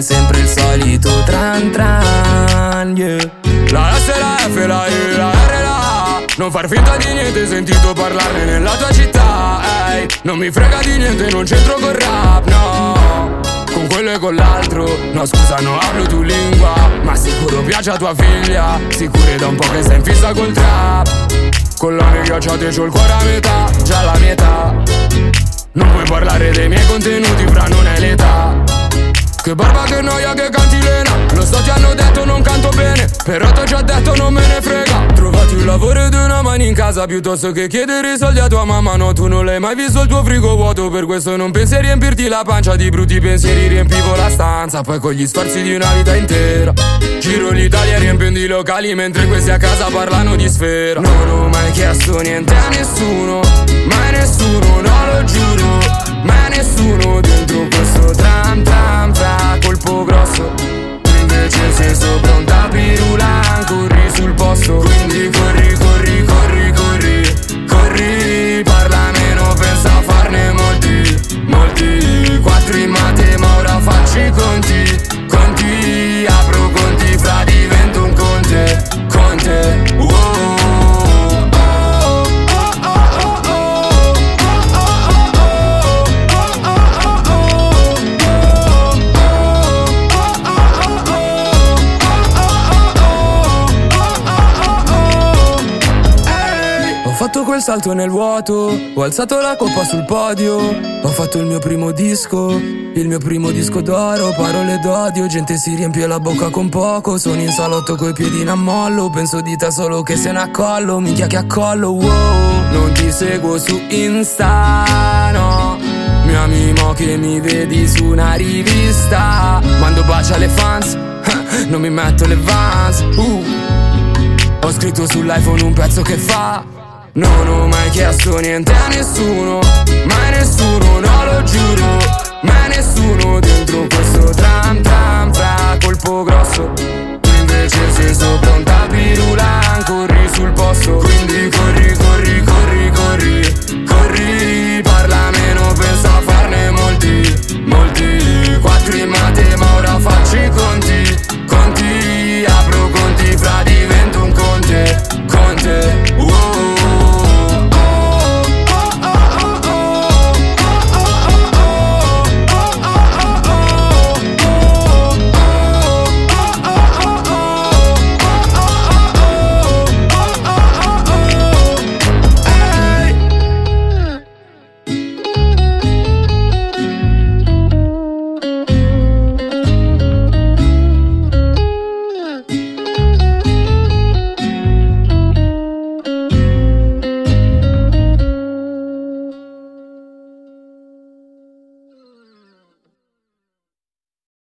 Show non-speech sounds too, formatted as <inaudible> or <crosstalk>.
fai sempre il solito tran tran, yeah. La S, la F, la E, la R, la A. Non far finta di niente, sentito parlarne nella tua città Ehi, non mi frega di niente, non c'entro con rap, no. Con quello e con l'altro No scusa no hablo tu lingua. Ma sicuro piace a tua figlia Sicuro è da un po' che sei in fissa col trap. Con la ghiacciate c'ho il cuore a metà Già la mia età. Non puoi parlare dei miei contenuti fra non è l'età che barba che noia che canti lena Lo so ti hanno detto non canto bene Però ti ho già detto non me ne frega. Trovati un lavoro ed una mano in casa Piuttosto che chiedere soldi a tua mamma. No tu non l'hai mai visto il tuo frigo vuoto Per questo non pensi a riempirti la pancia. Di brutti pensieri riempivo la stanza Poi con gli sforzi di una vita intera. Giro l'Italia riempiendo i locali Mentre questi a casa parlano di sfera. Non ho mai chiesto niente a nessuno Mai nessuno, no lo giuro Mai nessuno tutto il posto fatto quel salto nel vuoto, ho alzato la coppa sul podio, ho fatto il mio primo disco, il mio primo disco d'oro, parole d'odio, gente si riempie la bocca con poco, sono in salotto coi piedi in ammollo, penso di te solo che se ne accollo, minchia che accollo, wow, non ti seguo su Insta, no. Mi ami mo che mi vedi su una rivista Mando baci alle fans <laughs> Non mi metto le vans uh. Ho scritto sull'iPhone un pezzo che fa non ho mai chiesto niente a nessuno, mai nessuno, no lo giuro, mai nessuno